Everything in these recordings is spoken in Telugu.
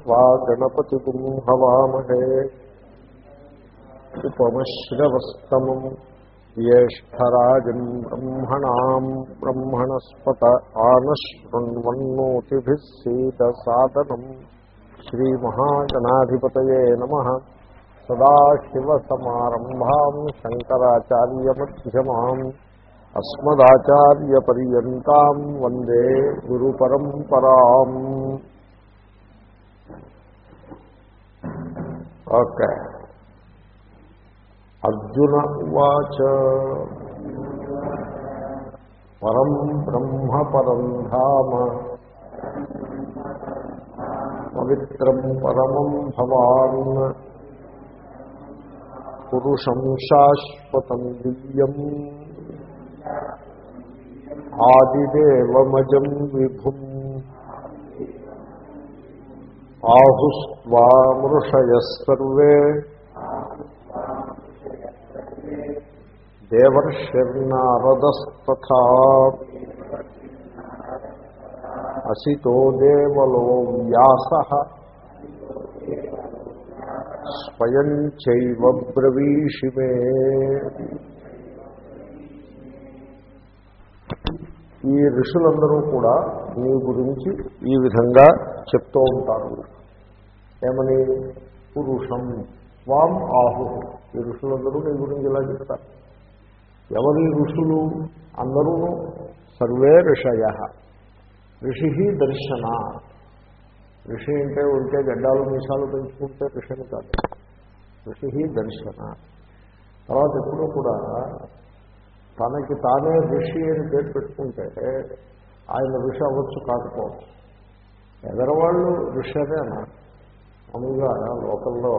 त्वा गणपतिगुं हवामहे उपमश्रवस्तमम् ज्येष्ठराजम् ब्रह्मणाम् ब्रह्मणस्पत आनशृण्वन्नोतिभिः सीदसादनम् श्रीमहागणाधिपतये नमः सदाशिवसमारम्भाम् शङ्कराचार्यमध्यमाम् अस्मदाचार्यपर्यन्ताम् वन्दे गुरुपरम्पराम् ఓకే. అర్జున ఉవాచ. పరం బ్రహ్మ పరం ధామ. పవిత్రం పరమం భవాన్. పురుషం శాశ్వతం దివ్యం. ఆదిదేవమజం విభుం ఆహుస్వామృషయస్సర్వే దేవర్షిర్నారదస్తథా. అసితో దేవలో వ్యాస. స్వయం చైవ బ్రవీషిమే ఈ ఋషులందరూ కూడా మీ గురించి ఈ విధంగా చెప్తూ ఉంటారు. ఏమని? పురుషం వాం ఆహు. ఈ ఋషులందరూ నీ గురించి ఇలా చెప్తారు. ఎవరి ఋషులు? అందరూ సర్వే ఋషయ. ఋషి దర్శన. ఋషి అంటే ఉంటే గడ్డాలు మీసాలు పెంచుకుంటే ఋషిని కాదు. ఋషి దర్శన. తర్వాత ఎప్పుడూ కూడా తనకి తానే ఋషి అని పేరు పెట్టుకుంటే ఆయన ఋషి అవ్వచ్చు కాకపోవచ్చు. ఎదరవాళ్ళు ఋషి అనే అన్నారు. మామూలుగా లోకల్లో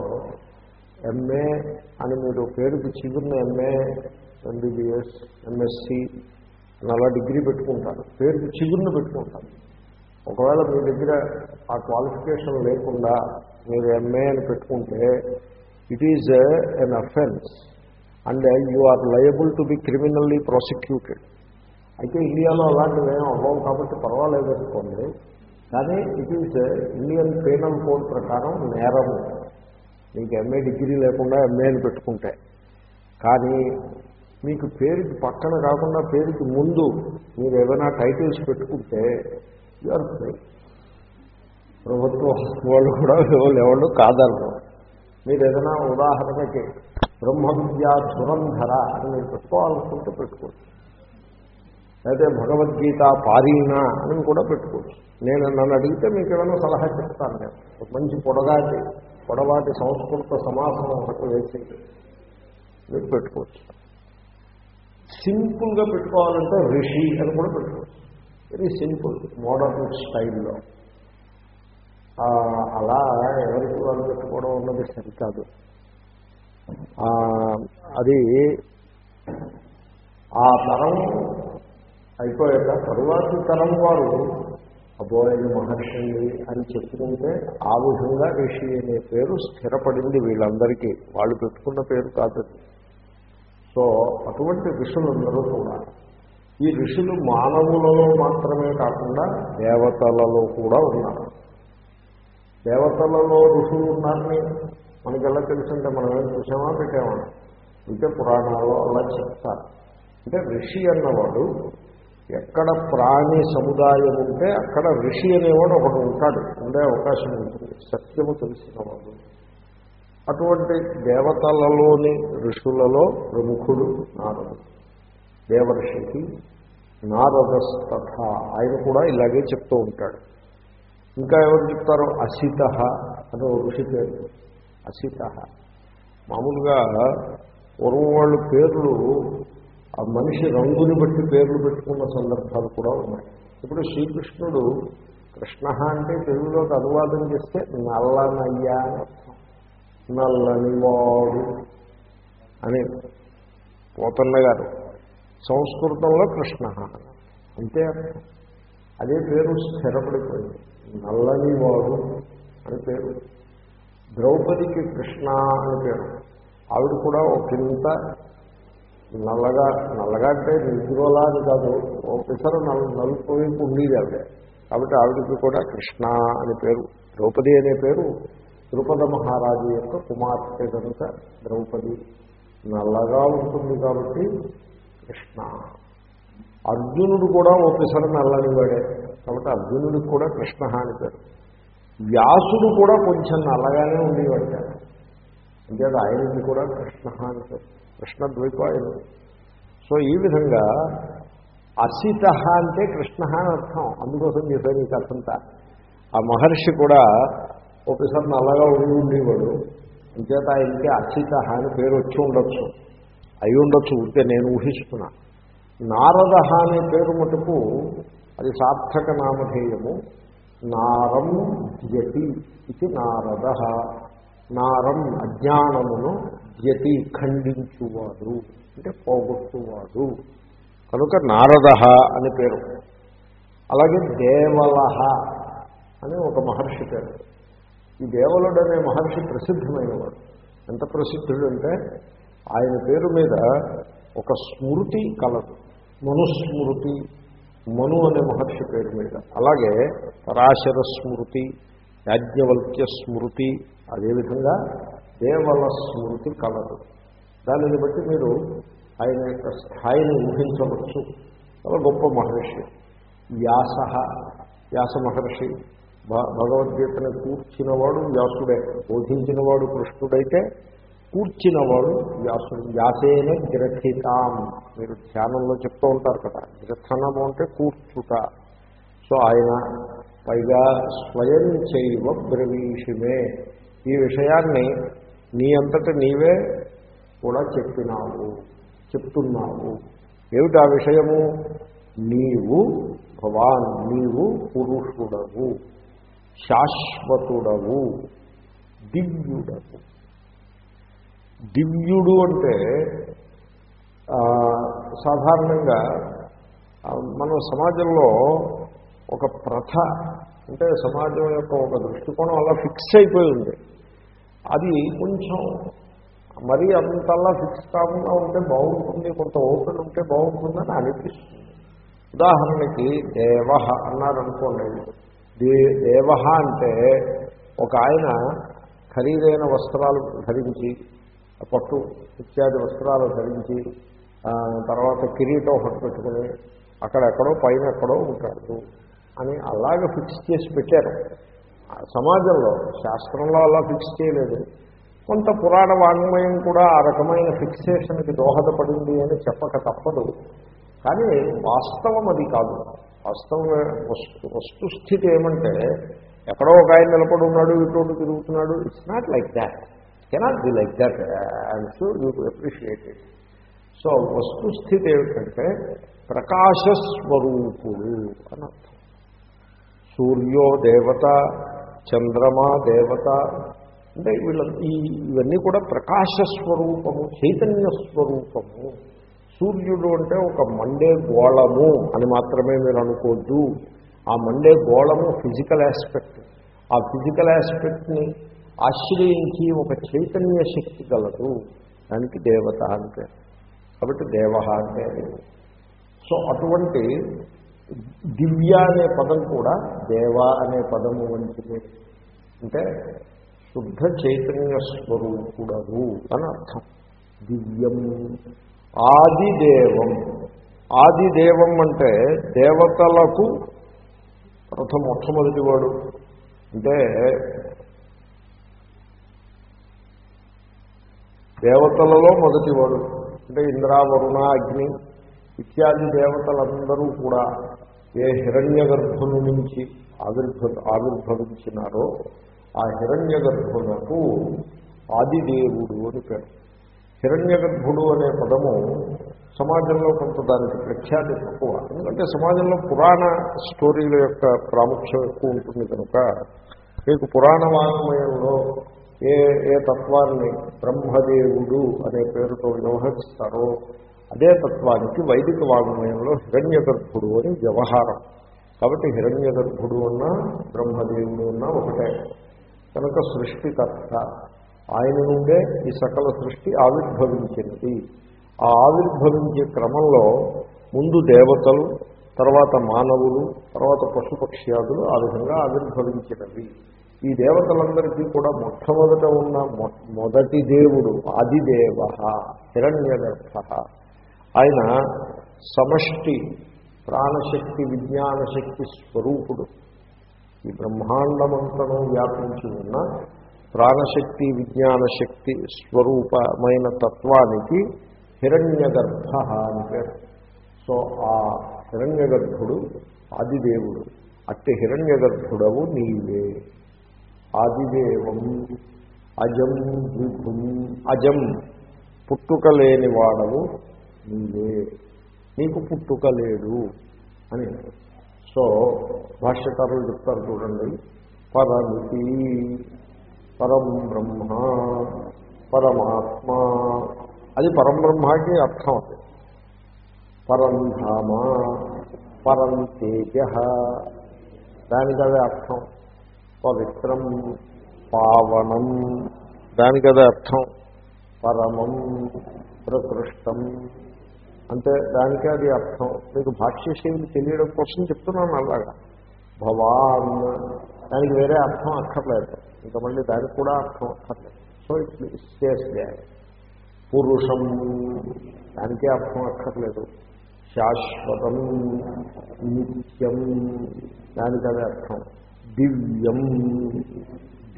ఎంఏ అని మీరు పేరుకి చిగురిన ఎంఏ ఎంబీబీఎస్ ఎంఎస్సి అని అలా డిగ్రీ పెట్టుకుంటారు. పేరుకి చిగురిన పెట్టుకుంటారు. ఒకవేళ మీ దగ్గర ఆ క్వాలిఫికేషన్ లేకుండా మీరు ఎంఏ అని పెట్టుకుంటే it is an offence and you are liable to be criminally prosecuted. అయితే ఇండియాలో అలాంటివి ఏం అవ్వవు కాబట్టి పర్వాలేదు అనుకోండి. కానీ it is Indian Penal Code ప్రకారం నేరము మీకు ఎంఏ డిగ్రీ లేకుండా ఎంఏని పెట్టుకుంటే. కానీ మీకు పేరుకి పక్కన కాకుండా పేరుకి ముందు మీరు ఏదైనా టైటిల్స్ పెట్టుకుంటే యు ఆర్ ఫ్రీ. ప్రభుత్వ వాళ్ళు కూడా ఎవరు కాదన్నారు మీరు ఏదైనా ఉదాహరణకి బ్రహ్మ విద్యా ధురంధర అని మీరు పెట్టుకోవాలనుకుంటే పెట్టుకోవచ్చు. అయితే భగవద్గీత పారీణ అని కూడా పెట్టుకోవచ్చు. నేను నన్ను అడిగితే మీకు ఏమైనా సలహా చెప్తాను నేను. మంచి పొడగాటి పొడవాటి సంస్కృత సమాసం ఒకటి వేసి మీరు పెట్టుకోవచ్చు. సింపుల్గా పెట్టుకోవాలంటే రిషి అని కూడా పెట్టుకోవచ్చు. వెరీ సింపుల్ మోడర్న్ స్టైల్లో. అలా ఎవరికి వాళ్ళు పెట్టుకోవడం ఉన్నది సరికాదు. అది ఆ తరం అయిపోయాక తరువాతి తరం వారు అబోయని మహర్షి అని చెప్పుకుంటే ఆ విధంగా ఋషి అనే పేరు స్థిరపడింది వీళ్ళందరికీ. వాళ్ళు పెట్టుకున్న పేరు కాదు. సో అటువంటి ఋషులందరూ కూడా ఈ ఋషులు మానవులలో మాత్రమే కాకుండా దేవతలలో కూడా ఉన్నారు. దేవతలలో ఋషులు ఉన్నారని మనకి ఎలా తెలుసంటే మనం ఏం చూసామా పెట్టామా? అంటే పురాణాల్లో అలా చెప్తారు. అంటే ఋషి అన్నవాడు ఎక్కడ ప్రాణి సముదాయం ఉంటే అక్కడ ఋషి అనేవాడు ఒకడు ఉంటాడు ఉండే అవకాశం ఉంటుంది. సత్యము తెలిసినవాడు అటువంటి దేవతలలోని ఋషులలో ప్రముఖుడు నారదు దేవర్షికి నారదస్తథ. ఆయన కూడా ఇలాగే చెప్తూ ఉంటాడు. ఇంకా ఎవరు చెప్తారో? అసిత అని ఋషి పేరు. అసిత మామూలుగా పూర్వం వాళ్ళు పేర్లు ఆ మనిషి రంగుని బట్టి పేర్లు పెట్టుకున్న సందర్భాలు కూడా ఉన్నాయి. ఇప్పుడు శ్రీకృష్ణుడు కృష్ణ అంటే తెలుగులోకి అనువాదం చేస్తే నల్లనయ్యా నల్లని వాడు అని పోతన్న గారు. సంస్కృతంలో కృష్ణ అంతే అదే పేరు స్థిరపడిపోయింది. నల్లని వాడు అని పేరు. ద్రౌపదికి కృష్ణ అని పేరు. ఆవిడ కూడా ఒకంత నల్లగా నల్లగా అంటే నిద్రోలా అని కాదు. ఓ పిసరు నల్ నలుపు ఉండేది ఆవిడ. కాబట్టి ఆవిడకి కూడా కృష్ణ అని పేరు. ద్రౌపది అనే పేరు ద్రుపద మహారాజు యొక్క కుమార్తె కనుక ద్రౌపది. నల్లగా ఉంటుంది కాబట్టి కృష్ణ. అర్జునుడు కూడా ఓ పిసర నల్లని వాడే. కాబట్టి అర్జునుడికి కూడా కృష్ణ అని పేరు. వ్యాసుడు కూడా కొంచెం నల్లగానే ఉండేవాడు అంతేత ఆయనకి కూడా కృష్ణ అని కృష్ణ ద్వైపాయుడు. సో ఈ విధంగా అసిత అంటే కృష్ణ అని అర్థం. అందుకోసం చెప్పాను ఈ కథంతా ఆ మహర్షి కూడా ఒకసారి నల్లగా ఉండి ఉండేవాడు. అంచేత ఆయనకి అసిత అని పేరు వచ్చి ఉండొచ్చు. అయి ఉండొచ్చు ఉంటే నేను ఊహిస్తున్నా. నారద అనే పేరు మటుకు అది సార్థక నామధేయము. నారం జ్యతి ఇది నారద. నారం అజ్ఞానమును జ్యతి ఖండించువాడు అంటే పోగొట్టువాడు. కనుక నారద అని పేరు. అలాగే దేవల అని ఒక మహర్షి పేరు. ఈ దేవలుడు అనే మహర్షి ప్రసిద్ధమైనవాడు. ఎంత ప్రసిద్ధుడు అంటే ఆయన పేరు మీద ఒక స్మృతి కలదు. మనుస్మృతి మను అనే మహర్షి పేరు మీద. అలాగే పరాశర స్మృతి యాజ్ఞవల్క్య స్మృతి అదేవిధంగా దేవల స్మృతి కలదు. దానిని బట్టి మీరు ఆయన యొక్క స్థాయిని ఊహించవచ్చు. చాలా గొప్ప మహర్షి. వ్యాస వ్యాస మహర్షి. భ భగవద్గీతను కూర్చినవాడు వ్యాసుడే. బోధించినవాడు కృష్ణుడైతే కూర్చినవాడు వ్యాసుడు వ్యాసేన గ్రథితాం మీరు ధ్యానంలో చెప్తూ ఉంటారు కదా గ్రథనము అంటే కూర్చుట. సో ఆయన పైగా స్వయం చేయవ బ్రవీషిమే. ఈ విషయాన్ని నీ అంతట నీవే కూడా చెప్పినావు చెప్తున్నావు. ఏమిటా విషయము? నీవు భవాన్ నీవు పురుషుడవు శాశ్వతుడవు దివ్యుడవు. దివ్యుడు అంటే సాధారణంగా మన సమాజంలో ఒక ప్రథ అంటే సమాజం యొక్క ఒక దృష్టికోణం అలా ఫిక్స్ అయిపోయి ఉంది. అది కొంచెం మరీ అంతలా ఫిక్స్ కాకుండా ఉంటే బాగుంటుంది కొంత ఓపెన్ ఉంటే బాగుంటుందని అనిపిస్తుంది. ఉదాహరణకి దేవ అన్నారనుకోండి. దే దేవ అంటే ఒక ఆయన ఖరీదైన వస్త్రాలు ధరించి పట్టు ఇత్యాది వస్త్రాలు ధరించి తర్వాత కిరీటం ఒకటి పెట్టుకుని అక్కడెక్కడో పైన ఎక్కడో ఉంటాడు అని అలాగే ఫిక్స్ చేసి పెట్టారు. సమాజంలో శాస్త్రంలో అలా ఫిక్స్ చేయలేదు. కొంత పురాణ వాంగ్మయం కూడా ఆ రకమైన ఫిక్సేషన్కి దోహదపడింది అని చెప్పక తప్పదు. కానీ వాస్తవం అది కాదు. వాస్తవం వస్తు వస్తుస్థితి ఏమంటే ఎక్కడో ఒక ఆయన నిలబడి ఉన్నాడు ఇటువంటి తిరుగుతున్నాడు. It's not like that cannot be like that I'm sure you appreciate it so వస్తుస్థితి ఏమిటంటే ప్రకాశస్వరూపుడు అని అర్థం. సూర్యో దేవత చంద్రమా దేవత అంటే వీళ్ళ ఈ ఇవన్నీ కూడా ప్రకాశస్వరూపము చైతన్య స్వరూపము సూర్యుడు అంటే ఒక మండే గోళము అని మాత్రమే మీరు అనుకోవద్దు. ఆ మండే గోళము ఫిజికల్ ఆస్పెక్ట్ ఆ ఫిజికల్ ఆస్పెక్ట్ని ఆశ్రయించి ఒక చైతన్య శక్తి గలదు. దానికి దేవత అంటే. కాబట్టి దేవ అంటే సో అటువంటి దివ్య అనే పదం కూడా దేవ అనే పదము వంటిది. అంటే శుద్ధ చైతన్య స్వరూపుడవు అని అర్థం. దివ్యం ఆదిదేవం. ఆదిదేవం అంటే దేవతలకు ప్రథమ మొట్టమొదటివాడు. అంటే దేవతలలో మొదటివాడు. అంటే ఇంద్ర వరుణ అగ్ని ఇత్యాది దేవతలందరూ కూడా ఏ హిరణ్య గర్భుని నుంచి ఆవిర్భ ఆవిర్భవించినారో ఆ హిరణ్య గర్భునకు ఆదిదేవుడు అని పేరు. హిరణ్య గర్భుడు అనే పదము సమాజంలో కొంత దానికి ప్రఖ్యాతి తక్కువ. ఎందుకంటే సమాజంలో పురాణ స్టోరీల యొక్క ప్రాముఖ్యం ఎక్కువ ఉంటుంది కనుక మీకు పురాణ వాంగ్మయంలో ఏ ఏ తత్వాన్ని బ్రహ్మదేవుడు అనే పేరుతో వ్యవహరిస్తారో అదే తత్వానికి వైదిక వాగ్మయంలో హిరణ్య గర్భుడు అని వ్యవహారం. కాబట్టి హిరణ్య గర్భుడు అన్న బ్రహ్మదేవుడు అన్న ఒకటే. కనుక సృష్టికర్త ఆయన నుండే ఈ సకల సృష్టి ఆవిర్భవించింది. ఆ ఆవిర్భవించే క్రమంలో ముందు దేవతలు తర్వాత మానవులు తర్వాత పశుపక్ష్యాదులు ఆ విధంగా ఆవిర్భవించినవి. ఈ దేవతలందరికీ కూడా మొట్టమొదట ఉన్న మొ- మొదటి దేవుడు ఆదిదేవ హిరణ్య ఆయన సమష్టి ప్రాణశక్తి విజ్ఞాన శక్తి స్వరూపుడు. ఈ బ్రహ్మాండమంతను వ్యాపించి ఉన్న ప్రాణశక్తి విజ్ఞాన శక్తి స్వరూపమైన తత్వానికి హిరణ్యగర్భ అని పేరు. సో ఆ హిరణ్యగర్భుడు ఆదిదేవుడు. అట్టి హిరణ్యగర్భుడవు నీవే. ఆదిదేవం అజం విభుం అజం పుట్టుక లేని వాడవు నీవే. నీకు పుట్టుక లేడు అని. సో భాష్యకారులు చెప్తారు చూడండి. పరమితి పరం బ్రహ్మ పరమాత్మ. అది పరంబ్రహ్మకి అర్థం అది. పరంధామ పరం తేజ. దానికి అదే అర్థం. పవిత్రం పావనం. దానికి అదే అర్థం. పరమం ప్రకృష్టం. అంటే దానికే అది అర్థం. మీకు భాష్యశైలి తెలియడం కోసం చెప్తున్నాను అలాగా. భవాన్. దానికి వేరే అర్థం అక్కర్లేదు. ఇంకా మళ్ళీ దానికి కూడా అర్థం అక్కర్లేదు. సో ఇట్ చేస్తే పురుషం. దానికే అర్థం అక్కర్లేదు. శాశ్వతం. నిత్యం. దానికి అదే అర్థం. దివ్యం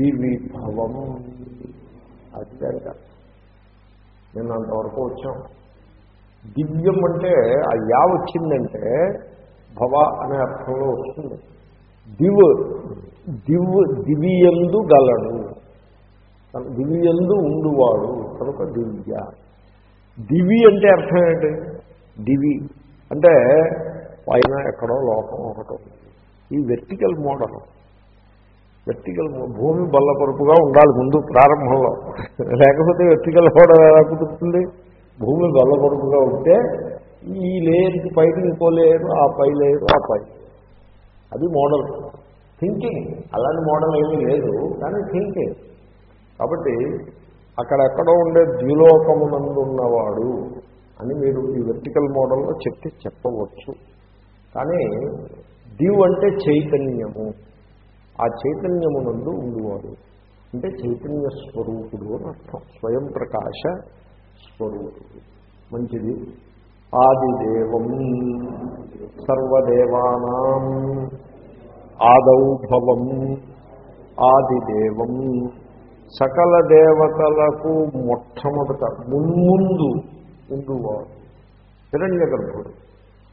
దివిభవం. అది దానికి అర్థం నేను అంతవరకు వచ్చాం. దివ్యం అంటే ఆ యా వచ్చిందంటే భవ అనే అర్థంలో వస్తుంది. దివ్ దివ్ దివియందు గలడు దివియందు ఉండువాడు. కనుక దివ్య. దివి అంటే అర్థం ఏంటి? దివి. అంటే పైన ఎక్కడో లోకం ఒకటి ఈ వెర్టికల్ మోడల్ వెర్టికల్ భూమి బల్లపరుపుగా ఉండాలి ముందు ప్రారంభంలో. లేకపోతే వెర్టికల్ కూడా ఎలా కుదురుతుంది? భూమి బల్లపరుపుగా ఉంటే ఈ లేయర్కి పైకి ఇంకో లేయరు ఆ పై లేయరు ఆ పై. అది మోడల్. థింకింగ్. అలాంటి మోడల్ ఏమీ లేదు కానీ థింకింగ్. కాబట్టి అక్కడెక్కడో ఉండే ద్విలోకమునందున్నవాడు అని మీరు ఈ వెర్టికల్ మోడల్లో చెప్తే చెప్పవచ్చు. కానీ దివ్ అంటే చైతన్యము. ఆ చైతన్యమునందు ఉండేవాడు. అంటే చైతన్య స్వరూపుడు అని అర్థం. స్వయం ప్రకాశ స్వరూపుడు. మంచిది. ఆదిదేవం సర్వదేవానాం ఆదౌభవం ఆదిదేవం సకల దేవతలకు మొట్టమొదట మున్ముందు ఉండువాడు. హిరణ్య గర్భుడు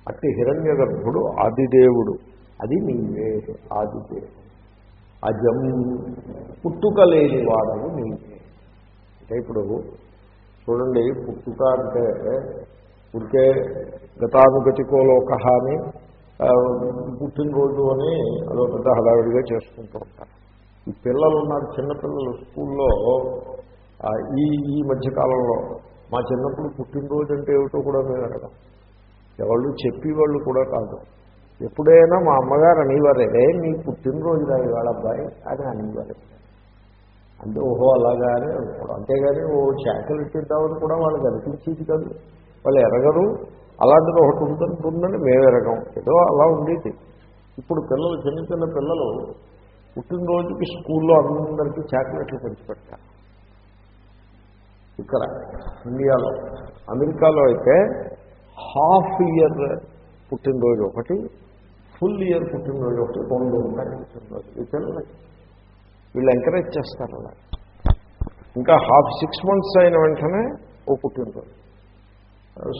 అట్టి హిరణ్య గర్భుడు ఆదిదేవుడు. అది నీవే ఆదిదేవుడు. అజం పుట్టుక లేని వాడము నీవే. అంటే ఇప్పుడు చూడండి పుట్టుక అంటే ఉడికే గతానుగతికో లోక అని పుట్టినరోజు అని అదో పెద్ద హడావిడిగా చేసుకుంటూ ఉంటారు. ఈ పిల్లలు ఉన్నారు చిన్నపిల్లలు స్కూల్లో ఈ ఈ మధ్యకాలంలో మా చిన్నప్పుడు పుట్టినరోజు అంటే ఏమిటో కూడా మేము అడగం ఎవళ్ళు చెప్పేవాళ్ళు కూడా కాదు. ఎప్పుడైనా మా అమ్మగారు అనేవారే నీ పుట్టినరోజు రా ఇవాళ అబ్బాయి అని అనేవారు. అంటే ఓహో అలాగా అని అనుకోవడం. అంతేగాని ఓ శాఖలు ఇచ్చిద్దామని కూడా వాళ్ళకి అనిపించేది కాదు. వాళ్ళు ఎరగరు. అలాంటిది ఒకటి ఉంటుందని మేము ఎరగం. ఏదో అలా ఉండేది. ఇప్పుడు పిల్లలు చిన్న చిన్న పిల్లలు పుట్టినరోజుకి స్కూల్లో అందరికీ చాక్లెట్లు పంచిపెట్టారు ఇక్కడ ఇండియాలో. అమెరికాలో అయితే హాఫ్ ఇయర్ పుట్టినరోజు ఒకటి ఫుల్ ఇయర్ పుట్టినరోజు ఒకటి రెండు ఉన్నాయి పుట్టినరోజు వీళ్ళు ఎంకరేజ్ చేస్తారు అలా. ఇంకా హాఫ్ సిక్స్ మంత్స్ అయిన వెంటనే ఓ పుట్టినరోజు.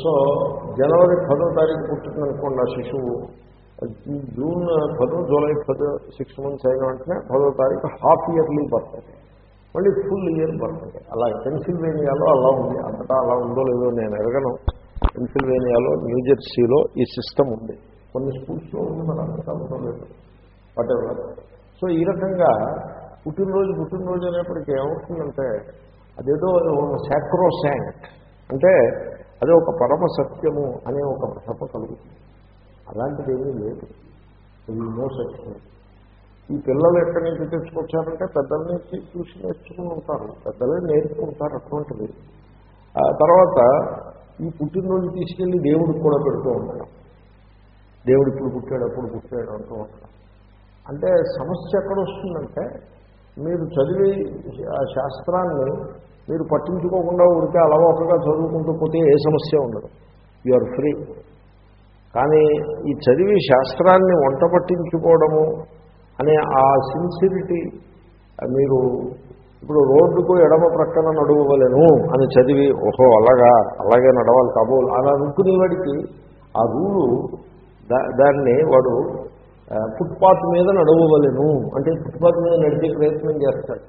సో జనవరి పదో తారీఖు పుట్టిందనుకోండి ఆ శిశువు జూన్ పదో జూలై పదో సిక్స్ మంత్స్ అయిన వెంటనే పదో తారీఖు హాఫ్ ఇయర్లీ బర్త్డే మళ్ళీ ఫుల్ ఇయర్ బర్త్డే అలా పెన్సిల్వేనియాలో అలా ఉంది. అంతటా అలా ఉందో లేదో నేను ఎరగను పెన్సిల్వేనియాలో న్యూజెర్సీలో ఈ సిస్టమ్ ఉంది. కొన్ని స్కూల్స్లో ఉంది మన అంతటా ఉందో లేదు వాటెవర్ సో ఈ రకంగా పుట్టినరోజు పుట్టినరోజు అనేప్పటికీ ఏమవుతుందంటే అదేదో శాక్రోశాంక్ అంటే అదే ఒక పరమ సత్యము అనే ఒక భ్రమ కలుగుతుంది. అలాంటిది ఏమీ లేదు. ఇది నో సత్యం ఈ పిల్లలు ఎక్కడి నుంచి తెచ్చుకొచ్చారంటే పెద్దల నుంచి చూసి నేర్చుకుని ఉంటారు. పెద్దలే నేర్చుకుంటారు అటువంటిది. ఆ తర్వాత ఈ పుట్టినరోజు తీసుకెళ్ళి దేవుడికి కూడా పెడుతూ ఉంటాం దేవుడు ఇప్పుడు పుట్టాడు అప్పుడు పుట్టాడు అంటూ ఉంటాం అంటే సమస్య ఎక్కడ వస్తుందంటే మీరు చదివి ఆ శాస్త్రాన్ని మీరు పట్టించుకోకుండా ఉడికే అలవాటుగా చదువుకుంటూ పోతే ఏ సమస్య ఉండదు. యు ఆర్ ఫ్రీ కానీ ఈ చదివి శాస్త్రాన్ని వంట పట్టించుకోవడము అనే ఆ సిన్సిరిటీ మీరు ఇప్పుడు రోడ్డుకు ఎడమ ప్రక్కన నడవలేను అని చదివి ఓహో అలాగా అలాగే నడవాలి కాబోలు అలా అనుకునేవాడికి ఆ రూలు దాన్ని వాడు ఫుట్పాత్ మీద నడవవలెను. అంటే ఫుట్పాత్ మీద నడిచే ప్రయత్నం చేస్తాడు.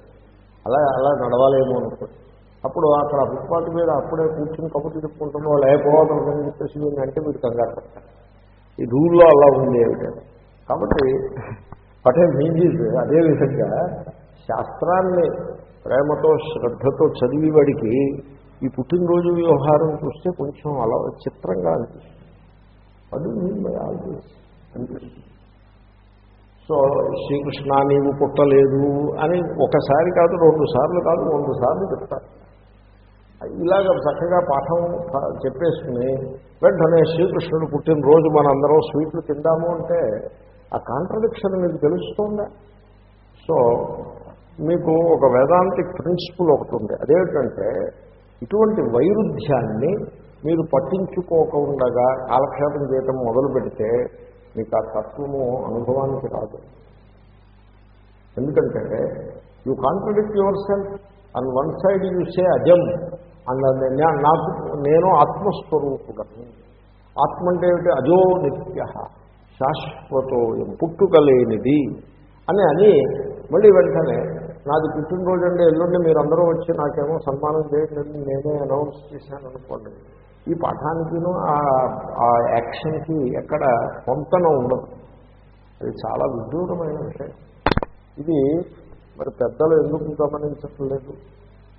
అలా అలా నడవాలేమో అనుకోండి. అప్పుడు అక్కడ ఫుట్పాత్ మీద అప్పుడే కూర్చుని కబుర్లు చెప్పుకుంటున్న లేకపోవడం అని చెప్పేసి అంటే మీరు కంగారు పడతారు ఈ రూల్లో అలా ఉంది ఏమిటంటే కాబట్టి పటే మీన్స్ అదేవిధంగా శాస్త్రాన్ని ప్రేమతో శ్రద్ధతో చదివి వాడికి ఈ పుట్టినరోజు వ్యవహారం చూస్తే కొంచెం అలా చిత్రంగా అనిపిస్తుంది. అది మీన్ బై ఆల్ దిస్ అనిపిస్తుంది. సో శ్రీకృష్ణ నీవు పుట్టలేదు అని ఒకసారి కాదు రెండు సార్లు కాదు రెండు సార్లు చెప్తారు. ఇలాగ చక్కగా పాఠం చెప్పేసుకుని వెంటనే శ్రీకృష్ణుడు పుట్టినరోజు మనందరం స్వీట్లు తిందాము అంటే ఆ కాంట్రడిక్షన్ మీకు తెలుస్తుందా? సో మీకు ఒక వేదాంతిక్ ప్రిన్సిపల్ ఒకటి ఉంది. అదేంటంటే ఇటువంటి వైరుధ్యాన్ని మీరు పట్టించుకోకుండా కాలక్షేపం చేయటం మొదలు పెడితే మీకు ఆ తత్వము అనుభవానికి రాదు. ఎందుకంటే you contradict yourself and one side you say Azam and నాకు నేను ఆత్మస్వరూపుడను. ఆత్మ అంటే ఏమిటి? అజో నిత్య శాశ్వతోయం పుట్టుకలేనిది అని అని మళ్ళీ వెంటనే నాది పుట్టినరోజు అంటే ఎల్లుండి మీరందరూ వచ్చి నాకేమో సన్మానం చేయండి నేనే అనౌన్స్ చేశాను అనుకోండి ఈ పాఠానికినూ ఆ- యాక్షన్కి ఎక్కడ పొంతన ఉండదు. అది చాలా విదూరమైన విషయం. ఇది మరి పెద్దలు ఎందుకు గమనించట్లేదు?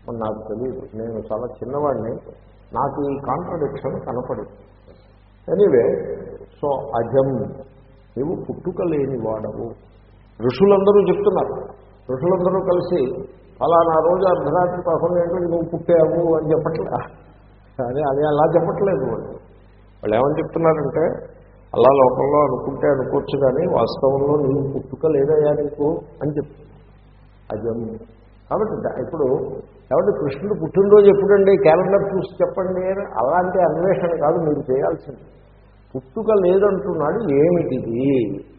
మరి నాకు తెలియదు నేను చాలా చిన్నవాడిని. నాకు ఈ కాంట్రడిక్షన్ కనపడింది. ఎనీవే సో అజం నీవు పుట్టుక లేని వాడవు. ఋషులందరూ చెప్తున్నారు. ఋషులందరూ కలిసి అలా నా రోజు అర్ధరాత్రి పదకొండు గంటలకు నువ్వు పుట్టావు అని చెప్పట్లే. అదే అదే అలా చెప్పట్లేదు వాళ్ళు. వాళ్ళు ఏమని చెప్తున్నారంటే అలా లోకంలో అనుకుంటే అనుకోవచ్చు కానీ వాస్తవంలో నీవు పుట్టుక లేదయ్యా నీకు అని చెప్తున్నారు అజం కాబట్టి ఇప్పుడు కాబట్టి కృష్ణుడు పుట్టినరోజు ఎప్పుడండి? క్యాలెండర్ చూసి చెప్పండి అని అలాంటి అన్వేషణ కాదు మీరు చేయాల్సింది. పుట్టుక లేదంటున్నాడు ఏమిటిది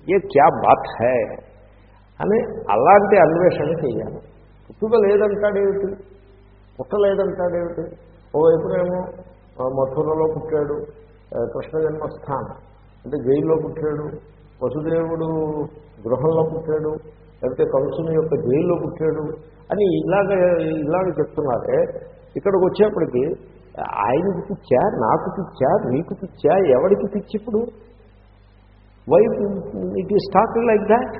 ఏ క్యా బాత్ హై? అని అలాంటి అన్వేషణ చేయాలి. పుట్టుక లేదంటాడేమిటి? పుట్టలేదంటాడేమిటి ఓ ఎప్పుడేమో మథురలో పుట్టాడు కృష్ణ జన్మస్థానం. అంటే జైల్లో పుట్టాడు వసుదేవుడు గృహంలో పుట్టాడు లేకపోతే కంసుని యొక్క జైల్లో పుట్టాడు అని ఇలాగ ఇలాగ చెప్తున్నారే. ఇక్కడికి వచ్చేప్పటికి ఆయనకి పిచ్చా నాకు పిచ్చా నీకు పిచ్చా ఎవరికి పిచ్చి ఇప్పుడు? Why it is talk like that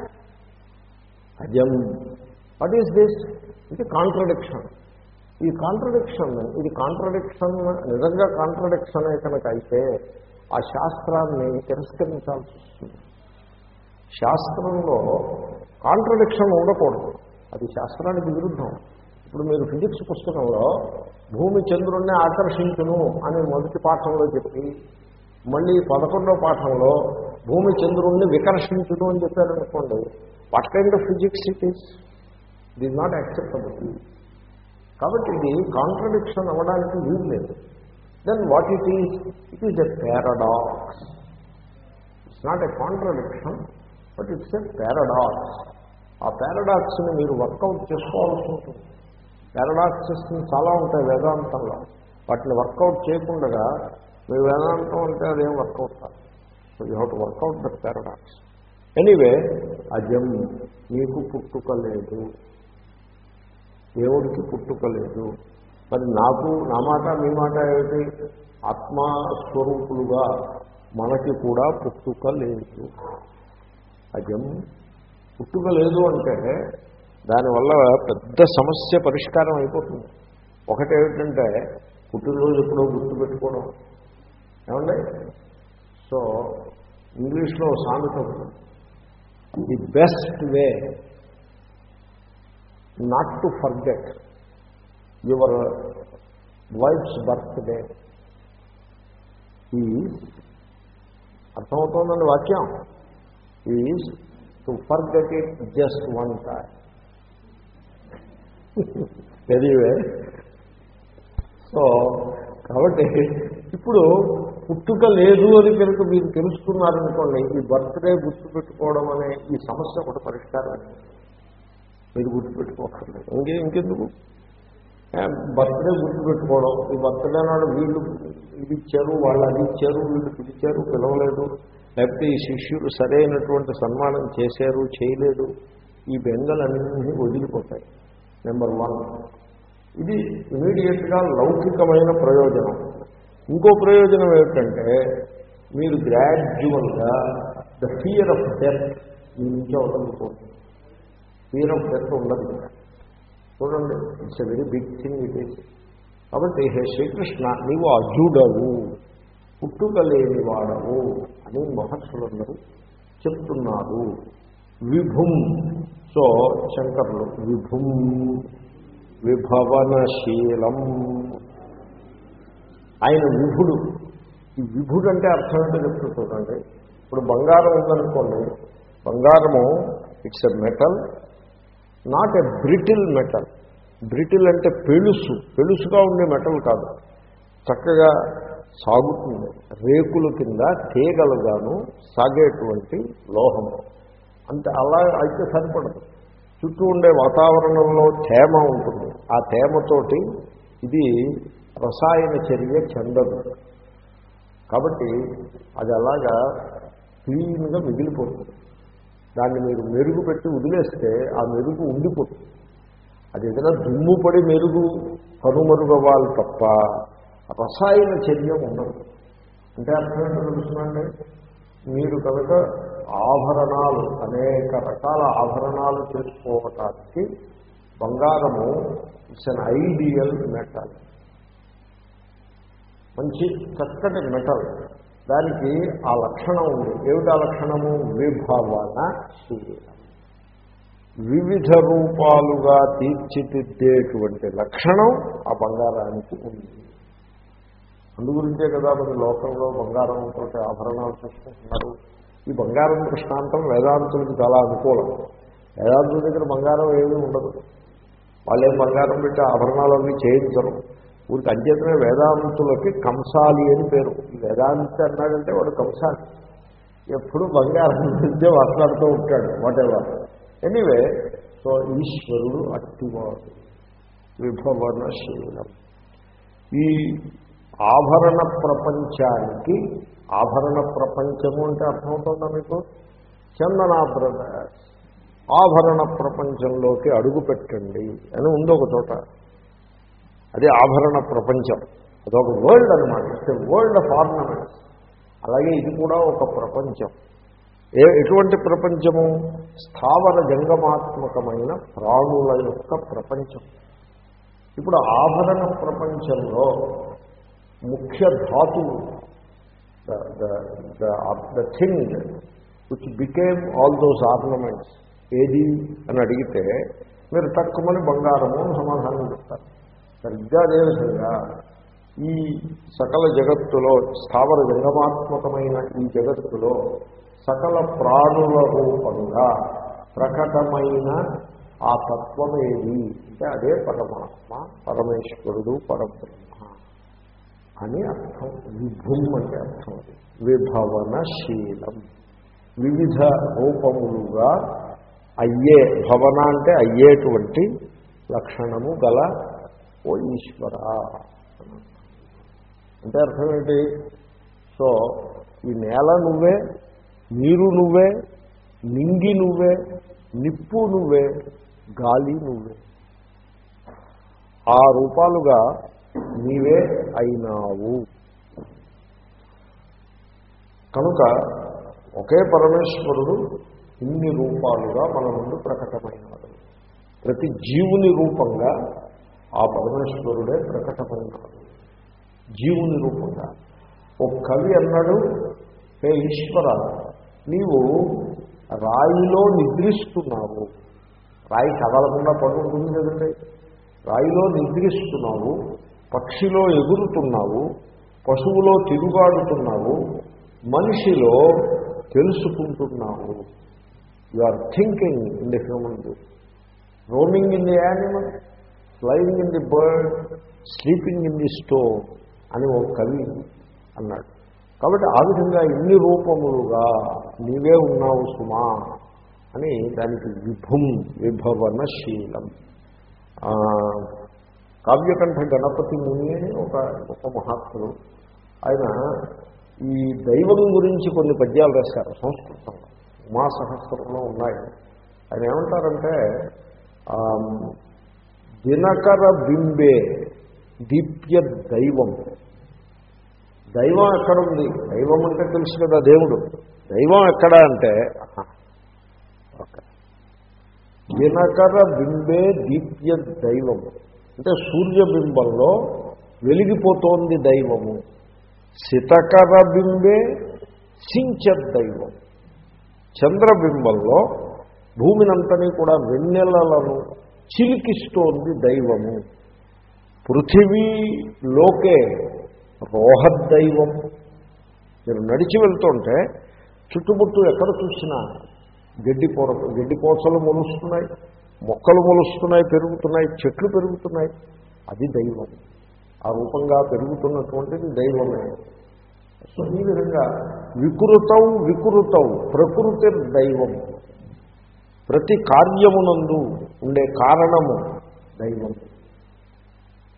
Azam. What is this ఇది కాంట్రడిక్షన్ ఈ కాంట్రడిక్షన్ ఇది కాంట్రడిక్షన్ నిజంగా కాంట్రడిక్షన్ కనుక అయితే ఆ శాస్త్రాన్ని తిరస్కరించాల్సి వస్తుంది. శాస్త్రంలో కాంట్రడిక్షన్ ఉండకూడదు. అది శాస్త్రానికి విరుద్ధం. ఇప్పుడు మీరు ఫిజిక్స్ పుస్తకంలో భూమి చంద్రుణ్ణి ఆకర్షించును అని మొదటి పాఠంలో చెప్పి మళ్ళీ పదకొండో పాఠంలో భూమి చంద్రుణ్ణి వికర్షించును అని చెప్పారనుకోండి what kind of physics it is it is not acceptable కాబట్టి ఇది కాంట్రడిక్షన్ అవ్వడానికి వీలు లేదు. Then what it is it is a paradox it's not a contradiction but it's a paradox ఆ పారాడాక్స్ని మీరు వర్కౌట్ చేసుకోవాల్సి ఉంటుంది. పారాడాక్సెస్ చాలా ఉంటాయి వేదాంతంలో. వాటిని వర్కౌట్ చేయకుండా మీరు వేదాంతం అంటే అదేం వర్కౌట్ కాదు. So you have to work out that paradox anyway అజం మీకు పుట్టుక లేదు. దేవుడికి పుట్టుక లేదు. మరి నాకు నా మాట మీ మాట ఏమిటి? ఆత్మస్వరూపులుగా మనకి కూడా పుట్టుక లేదు. అజం పుట్టుక లేదు అంటే దానివల్ల పెద్ద సమస్య పరిష్కారం అయిపోతుంది. ఒకటేమిటంటే పుట్టినరోజు ఎప్పుడో గుర్తుపెట్టుకోవడం ఏమండి? సో ఇంగ్లీష్లో సామెత the best way not to forget your wife's birthday is అర్థమవుతోందండి వాక్యం? Is to forget it just one time anyway so కాబట్టి ఇప్పుడు పుట్టుక లేదు అని కనుక మీరు తెలుసుకున్నారనుకోండి ఈ బర్త్డే గుర్తుపెట్టుకోవడం అనే ఈ సమస్య ఒకటి పరిష్కారం మీరు గుర్తుపెట్టుకోకండి. ఇంకే ఇంకెందుకు? బర్త్డే గుర్తుపెట్టుకోవడం. ఈ బర్త్డే నాడు వీళ్ళు ఇది ఇచ్చారు వాళ్ళు అది ఇచ్చారు వీళ్ళు పిలిచారు పిలవలేదు. లేకపోతే ఈ శిష్యులు సరైనటువంటి సన్మానం చేశారు చేయలేదు. ఈ బెంగలన్నీ వదిలిపోతాయి. నెంబర్ వన్ ఇది ఇమీడియట్గా లౌకికమైన ప్రయోజనం. ఇంకో ప్రయోజనం ఏమిటంటే మీరు గ్రాడ్యువల్గా ద ఫియర్ ఆఫ్ డెత్ మీ నుంచి అవతలిపోతుంది ఫియర్ ఆఫ్ డెత్ ఉండదు. కదా చూడండి it's a very big thing it is కాబట్టి హే శ్రీకృష్ణ నీవు అజుడవు పుట్టుక లేని వాడవు అని మహర్షులందరూ చెప్తున్నారు. విభుం. సో శంకరులు విభుం విభవనశీలం. ఆయన విభుడు. ఈ విభుడు అంటే అర్థం ఏంటో చెప్తూ చూడండి. ఇప్పుడు బంగారం ఉందనుకోండి బంగారము it's a metal not a brittle metal. Brittle అంటే పెళుసు పెళుసుగా ఉండే మెటల్ కాదు. చక్కగా సాగుతుంది. రేకుల కింద తీగలుగాను సాగేటువంటి లోహము అంటే అలా అయితే సరిపడదు. చుట్టూ ఉండే వాతావరణంలో తేమ ఉంటుంది. ఆ తేమతోటి ఇది రసాయన చర్య చెందదు. కాబట్టి అది అలాగా క్లీన్గా మిగిలిపోతుంది. దాన్ని మీరు మెరుగు పెట్టి వదిలేస్తే ఆ మెరుగు ఉండిపోతుంది. అది ఏదైనా దుమ్ము పడి మెరుగు కనుమరుగవ్వాలి తప్ప రసాయన చర్య ఉండదు. అంటే అర్థం ఏంటో తెలుసునండి మీరు కనుక ఆభరణాలు అనేక రకాల ఆభరణాలు చేసుకోవటానికి బంగారము ఇట్స్ అన్ ఐడియల్ మెటల్ మంచి చక్కటి మెటల్ దానికి ఆ లక్షణం ఉంది. ఏమిటా ఆ లక్షణము? విభావన శీలం వివిధ రూపాలుగా తీర్చిదిద్దేటువంటి లక్షణం ఆ బంగారానికి ఉంది. అందుగురించే కదా మరి లోకంలో బంగారంతో ఆభరణాలు చేసుకుంటున్నారు. ఈ బంగారం దృష్టాంతం వేదాంతులకి చాలా అనుకూలం. వేదాంతుల దగ్గర బంగారం ఏమీ ఉండదు. వాళ్ళేం బంగారం పెట్టి ఆభరణాలన్నీ చేయించరు. ఊరికి అంచేతనే వేదాంతులకి కంసాలి అని పేరు. వేదాంతి అన్నాడంటే వాడు కంసాలి. ఎప్పుడు బంగారం గురించే మాట్లాడుతూ ఉంటాడు వాటెవర్ ఎనీవే సో ఈశ్వరుడు అట్టివాడు విభవనశీలం. ఈ ఆభరణ ప్రపంచానికి ఆభరణ ప్రపంచము అంటే అర్థమవుతుందా మీకు? చందనా బ్రదర్స్ ఆభరణ ప్రపంచంలోకి అడుగు పెట్టండి అని ఉంది ఒక చోట. అదే ఆభరణ ప్రపంచం. అదొక వరల్డ్ అనమాట ఇట్స్ వరల్డ్ ఆఫ్ ఆర్నమెంట్స్ అలాగే ఇది కూడా ఒక ప్రపంచం. ఏ ఎటువంటి ప్రపంచము? స్థావర జంగమాత్మకమైన ప్రాణుల యొక్క ప్రపంచం. ఇప్పుడు ఆభరణ ప్రపంచంలో ముఖ్య ధాతువు the thing which became all those ornaments ఏది అని అడిగితే మీరు తక్కువని బంగారము అని సమాధానం చెప్తారు. సరిగ్గా అదేవిధంగా ఈ సకల జగత్తులో స్థావర జంగమాత్మకమైన ఈ జగత్తులో సకల ప్రాణుల రూపంగా ప్రకటమైన ఆ తత్వమేది. అంటే అదే పరమాత్మ పరమేశ్వరుడు పరబ్రహ్మ అని అర్థం విభుం అంటే అర్థం అది. విభవనశీలం. వివిధ రూపములుగా అయ్యే భవన అంటే అయ్యేటువంటి లక్షణము గల ఓ ఈశ్వర అంటే అర్థం ఏంటి? సో ఈ నేల నువ్వే నీరు నువ్వే నింగి నువ్వే నిప్పు నువ్వే గాలి నువ్వే. ఆ రూపాలుగా నీవే అయినావు. కనుక ఒకే పరమేశ్వరుడు ఇన్ని రూపాలుగా మన ముందు ప్రకటమైనాడు. ప్రతి జీవుని రూపంగా ఆ పరమేశ్వరుడే ప్రకటమైనాడు జీవుని రూపంగా. ఒక కవి అన్నాడు హే ఈశ్వర నీవు రాయిలో నిద్రిస్తున్నావు. రాయి కదలకుండా పడుకుంటుంది కదండి. రాయిలో నిద్రిస్తున్నావు పక్షిలో ఎగురుతున్నావు పశువులో తిరుగాడుతున్నావు మనిషిలో తెలుసుకుంటున్నావు. You are thinking in the human roaming in the animal flying in the bird sleeping in the stone అని ఒక కవి అన్నాడు. కాబట్టి ఆ విధంగా ఇన్ని రూపములుగా నీవే ఉన్నావు సుమా అని దానికి విభుం విభవనశీలం. కావ్యకంఠ గణపతి ముని అని ఒక గొప్ప మహాత్ముడు. ఆయన ఈ దైవం గురించి కొన్ని పద్యాలు రాశారు సంస్కృతంలో. ఉమా సహస్రంలో ఉన్నాయి. ఆయన ఏమంటారంటే దినకర బింబే దీప్య దైవం. దైవం ఎక్కడుంది? దైవం అంటే తెలుసు కదా దేవుడు. దైవం ఎక్కడ అంటే? ఓకే. దినకర బింబే దీప్య దైవం. అంటే సూర్యబింబంలో వెలిగిపోతోంది దైవము. శితకర బింబే సించ దైవం. చంద్రబింబంలో భూమినంతని కూడా వెన్నెలలను చిలికిస్తోంది దైవము. పృథివీలోకే రోహద్దైవం మీరు నడిచి వెళ్తుంటే చుట్టుముట్టు ఎక్కడ చూసినా గడ్డి పొర గడ్డి పోసలు మొలుస్తున్నాయి మొక్కలు మొలుస్తున్నాయి పెరుగుతున్నాయి చెట్లు పెరుగుతున్నాయి. అది దైవం. ఆ రూపంగా పెరుగుతున్నటువంటిది దైవమే. సో ఈ విధంగా వికృతం వికృతం ప్రకృతి దైవం ప్రతి కార్యమునందు ఉండే కారణము దైవం.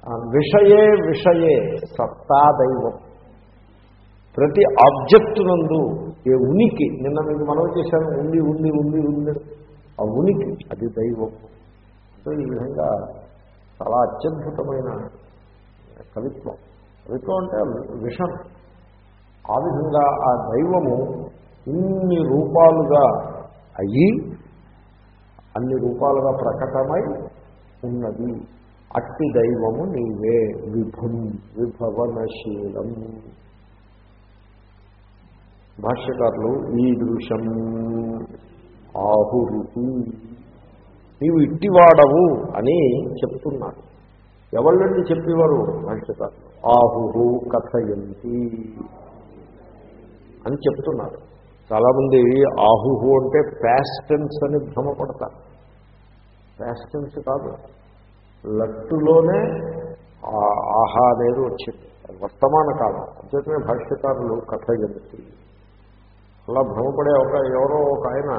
ఆ విషయే విషయే సత్తా దైవం. ప్రతి ఆబ్జెక్ట్ నందు ఏ ఉనికి నిన్న మీకు మనం చేశాను ఉంది ఉంది ఉంది ఉంది. ఆ ఉనికి అది దైవం. సో ఈ విధంగా చాలా అత్యద్భుతమైన కవిత్వం. కవిత్వం అంటే విషం. ఆ విధంగా ఆ దైవము ఇన్ని రూపాలుగా అయ్యి అన్ని రూపాలుగా ప్రకటమై ఉన్నది. అట్టి దైవము నీవే విభుం విభవనశీలం. భాష్యకారులు ఈ దృశ్యం ఆహురితి. నీవు ఇట్టివాడవు అని చెప్తున్నారు. ఎవళ్ళండి చెప్పేవారు భాష్యకారులు? ఆహుహు కథయంతి అని చెప్తున్నారు. చాలామంది ఆహుహు అంటే ప్యాస్టెన్స్ అని భ్రమపడతారు. ప్యాస్టెన్స్ కాదు. లట్టులోనే ఆహా అనేది వచ్చింది. వర్తమాన కాలం. అంచేతనే భాష్యకారులు కథయంతి అలా భ్రమపడే ఒక ఎవరో ఒక ఆయన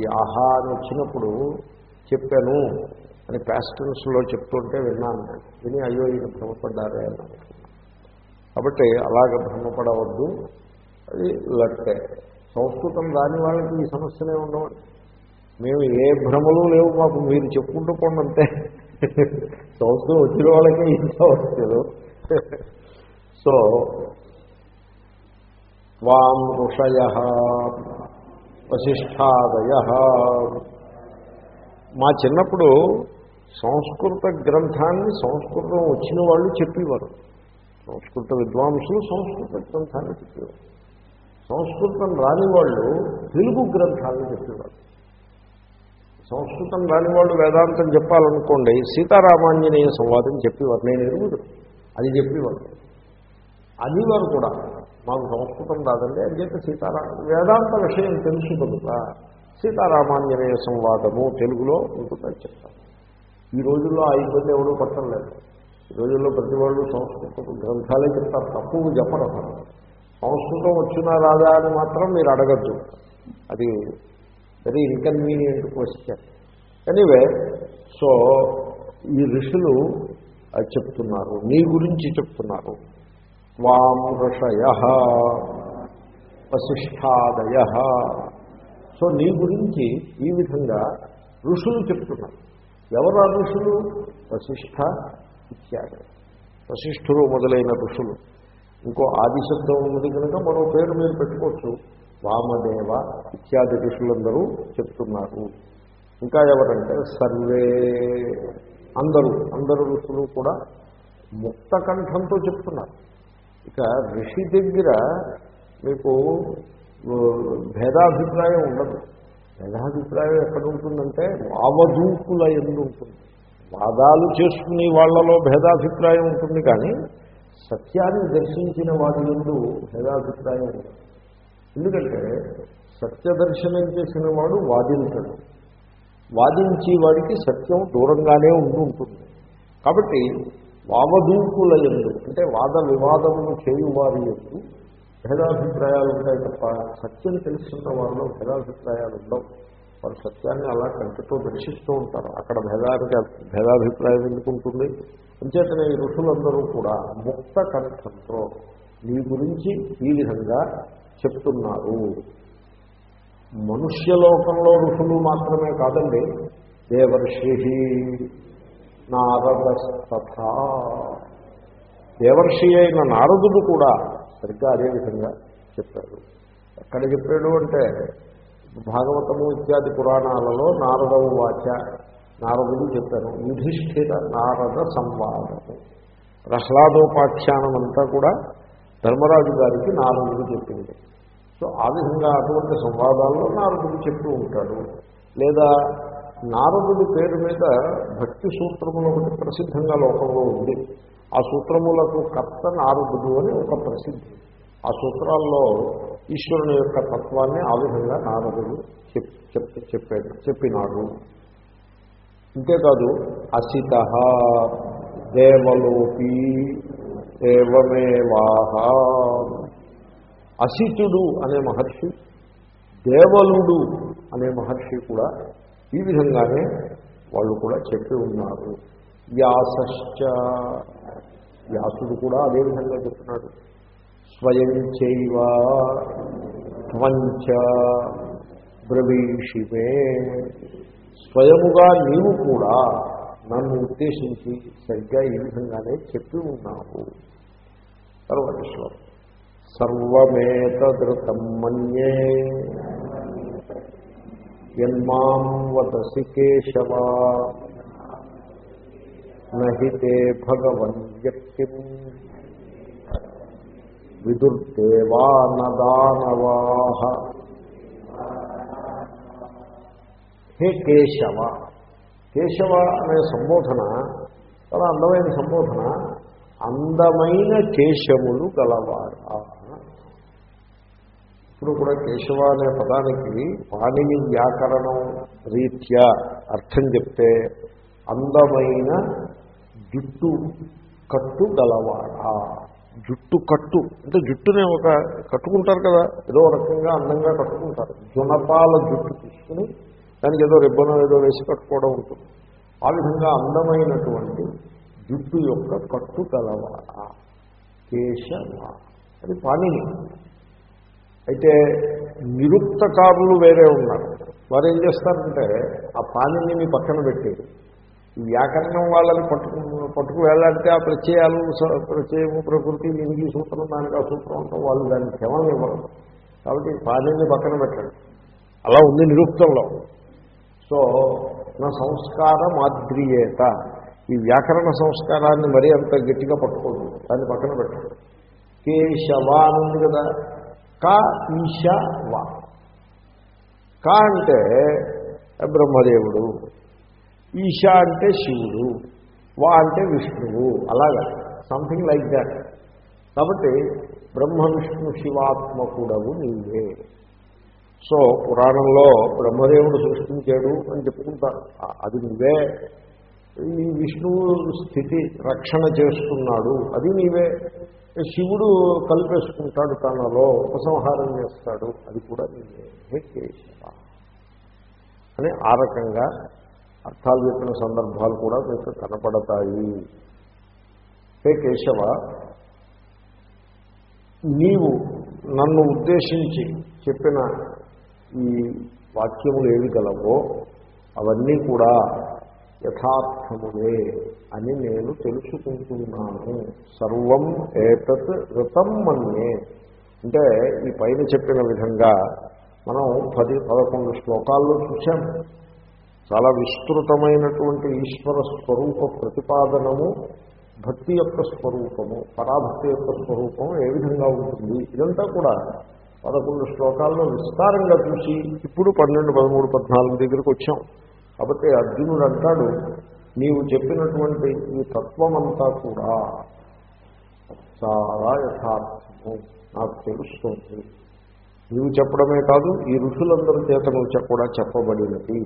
ఈ ఆహా అని వచ్చినప్పుడు చెప్పాను అని ప్యాస్టెన్స్లో చెప్తుంటే విన్నాను నేను. విని అయ్యో ఈయన భ్రమపడ్డారే అని కాబట్టి అలాగ భ్రమపడవద్దు. అది లట్టే. సంస్కృతం రాని వాళ్ళకి ఈ సమస్యలే ఉండవండి. మేము ఏ భ్రమలు లేవు మాకు మీరు చెప్పుకుంటూ పోండి అంతే. సంస్కృతం వచ్చిన వాళ్ళకే ఈ సో వాం ఋషయ వశిష్టాదయ మా చిన్నప్పుడు సంస్కృత గ్రంథాన్ని సంస్కృతం వచ్చిన వాళ్ళు చెప్పేవారు. సంస్కృత విద్వాంసులు సంస్కృత గ్రంథాన్ని చెప్పేవారు. సంస్కృతం రాని వాళ్ళు తెలుగు గ్రంథాలను చెప్పేవారు. సంస్కృతం రాని వాళ్ళు వేదాంతం చెప్పాలనుకోండి సీతారామాంజనేయ సంవాదం చెప్పేవారు. నేను ఎరుగుదు. అది చెప్పేవారు. అది వారు కూడా. మాకు సంస్కృతం రాదండి అని చెప్పి సీతారా వేదాంత విషయం తెలుసు కనుక సీతారామాంజనేయ సంవాదము తెలుగులో ఉంటుందని చెప్తాను ఈ రోజుల్లో ఆ ఇబ్బంది ఎవరూ పట్టలేదు ఈ రోజుల్లో ప్రతి వాళ్ళు సంస్కృత గ్రంథాలే చెప్తారు తక్కువ చెప్పరు సంస్కృతం వచ్చినా రాదా అని మాత్రం మీరు అడగద్దు. అది very inconvenient question anyway so ఈ ఋషులు చెప్తున్నారు. నీ గురించి చెప్తున్నారు. వాం ఋషయ వశిష్టాదయ సో నీ గురించి ఈ విధంగా ఋషులు చెప్తున్నారు. ఎవరు ఆ ఋషులు? వశిష్ఠ ఇత్యాది. వశిష్ఠులు మొదలైన ఋషులు. ఇంకో ఆదిశబ్దం ఉన్నది కనుక మరో పేరు మీరు పెట్టుకోవచ్చు. వామదేవ ఇత్యాది ఋషులందరూ చెప్తున్నారు. ఇంకా ఎవరంటే సర్వే అందరూ అందరు ఋషులు కూడా ముక్త కంఠంతో చెప్తున్నారు. ఇక ఋషి దగ్గర మీకు భేదాభిప్రాయం ఉండదు. భేదాభిప్రాయం ఎక్కడ ఉంటుందంటే వావదూకుల ఎందు ఉంటుంది వాదాలు చేసుకునే వాళ్ళలో భేదాభిప్రాయం ఉంటుంది కానీ సత్యాన్ని దర్శించిన వారి ఎందు భేదాభిప్రాయం ఉంటుంది ఎందుకంటే సత్య దర్శనం చేసిన వాడు వాదించడు. వాదించే వాడికి సత్యం దూరంగానే ఉంటూ ఉంటుంది. కాబట్టి వావదూకుల ఎందు అంటే వాద వివాదములు చేయువారి ఎందు భేదాభిప్రాయాలు ఉంటాయి తప్ప సత్యం తెలుసుకున్న వారిలో భేదాభిప్రాయాలు ఉండవు. వారు సత్యాన్ని అలా కంటితో దర్శిస్తూ ఉంటారు. అక్కడ భేదానికి భేదాభిప్రాయం ఎందుకు ఉంటుంది? అంచేతనే ఈ ఋషులందరూ కూడా ముక్త కంఠంతో నీ గురించి ఈ విధంగా చెప్తున్నారు. మనుష్యలోకంలో ఋషులు మాత్రమే కాదండి. దేవర్షి నారదస్తథా. దేవర్షి అయిన నారదుడు కూడా సరిగ్గా అదేవిధంగా చెప్పాడు ఎక్కడ చెప్పాడు అంటే భాగవతము ఇత్యాది పురాణాలలో నారదవు వాచ నారదుడు చెప్పారు. యుధిష్ఠిర నారద సంవాదము. ప్రహ్లాదోపాఖ్యానం అంతా కూడా ధర్మరాజు గారికి నారదుడు చెప్పింది సో ఆ విధంగా అటువంటి సంవాదాల్లో నారదుడు చెప్తూ ఉంటాడు. లేదా నారదుడి పేరు మీద భక్తి సూత్రములు ఒకటి ప్రసిద్ధంగా లోకంలో ఉంది. ఆ సూత్రములకు కర్త నారదుడు అని ఒక ప్రసిద్ధి. ఆ సూత్రాల్లో ఈశ్వరుని యొక్క తత్వాన్ని ఆ విధంగా నారదుడు చెప్ చెప్పాడు చెప్పినాడు. అంతేకాదు అసిత దేవలోపి ఏవమేవాహ అసితుడు అనే మహర్షి దేవలుడు అనే మహర్షి కూడా ఈ విధంగానే వాళ్ళు కూడా చెప్పి ఉన్నారు. వ్యాసశ్చ. వ్యాసుడు కూడా అదే విధంగా చెప్తున్నాడు. స్వయం చైవ త్వంచ బ్రవీషిమే. స్వయముగా నీవు కూడా నన్ను ఉద్దేశించి సరిగ్గా ఈ విధంగానే చెప్పి ఉన్నావు. తర్వాత శ్లోకం. సర్వమేతదృతం మన్యే. యన్మాం వదసి కేశవ. నహితే భగవన్ వ్యక్తిం. విదుర్దేవా నదానవా హే కేశవ. కేశవ అనే సంబోధన చాలా అందమైన సంబోధన అందమైన కేశములు గలవారా. ఇప్పుడు కూడా కేశవ అనే పదానికి పాణిని వ్యాకరణం రీత్యా అర్థం చెప్తే అందమైన జుట్టు కట్టు గలవాడా జుట్టు కట్టు. అంటే జుట్టునే ఒక కట్టుకుంటారు కదా ఏదో రకంగా అందంగా కట్టుకుంటారు. జునపాల జుట్టు తీసుకుని దానికి ఏదో రిబ్బనో ఏదో వేసి కట్టుకోవడం ఉంటుంది. ఆ విధంగా అందమైనటువంటి జుట్టు యొక్క కట్టు గలవాడా కేశవ అది పాణిని. అయితే నిరుక్తకారులు వేరే ఉన్నారు. వారు ఏం చేస్తారంటే ఆ పాణిని పక్కన పెట్టి వ్యాకరణం వాళ్ళని పట్టుకు పట్టుకు వెళ్ళాలంటే ఆ ప్రత్యయాలు స- ప్రత్యయము ప్రకృతి దీనికి సూత్రం దానికి ఆ సూత్రం ఉంటాం వాళ్ళు దానికి క్షమం ఇవ్వరు. కాబట్టి పాణిని పక్కన పెట్టండి అలా ఉంది నిరుక్తంలో. సో నా సంస్కారం మాద్రియేత ఈ వ్యాకరణ సంస్కారాన్ని మరీ అంత గట్టిగా పట్టుకోదు దాన్ని పక్కన పెట్టండి. కేశవ అని ఉంది కదా. కా ఈశ వా కా అంటే బ్రహ్మదేవుడు. ఈశ అంటే శివుడు. వా అంటే విష్ణువు. అలాగా. Something like that. కాబట్టి బ్రహ్మ విష్ణు శివాత్మకుడవు నీవే. సో పురాణంలో బ్రహ్మదేవుడు సృష్టించాడు అని చెప్పుకుంటారు. అది నువ్వే. ఈ విష్ణువు స్థితి రక్షణ చేస్తున్నాడు. అది నీవే. శివుడు కలిపేసుకుంటాడు తనలో ఉపసంహారం చేస్తాడు. అది కూడా నీవే. హే కేశవ. అని ఆ రకంగా అర్థాలు చెప్పిన సందర్భాలు కూడా మీకు కనపడతాయి. హే కేశవ నీవు నన్ను ఉద్దేశించి చెప్పిన ఈ వాక్యములు ఏవి గలవో అవన్నీ కూడా యథార్థములే అని నేను తెలుసుకుంటున్నాను. సర్వం ఏతత్ ఋతం మన్యే. అంటే ఈ పైన చెప్పిన విధంగా మనం పది పదకొండు శ్లోకాల్లో చూసాం చాలా విస్తృతమైనటువంటి ఈశ్వర స్వరూప ప్రతిపాదనము భక్తి యొక్క స్వరూపము పరాభక్తి యొక్క స్వరూపం ఏ విధంగా ఉంటుంది? ఇదంతా కూడా పదకొండు శ్లోకాల్లో విస్తారంగా చూసి ఇప్పుడు పన్నెండు పదమూడు పద్నాలుగు దగ్గరికి వచ్చాం. కాబట్టి అర్జునుడు అంటాడు నీవు చెప్పినటువంటి ఈ తత్వమంతా కూడా చాలా యథార్థము. నాకు తెలుస్తుంది. నీవు చెప్పడమే కాదు ఈ ఋషులందరి చేత నువ్వు కూడా చెప్పబడినది.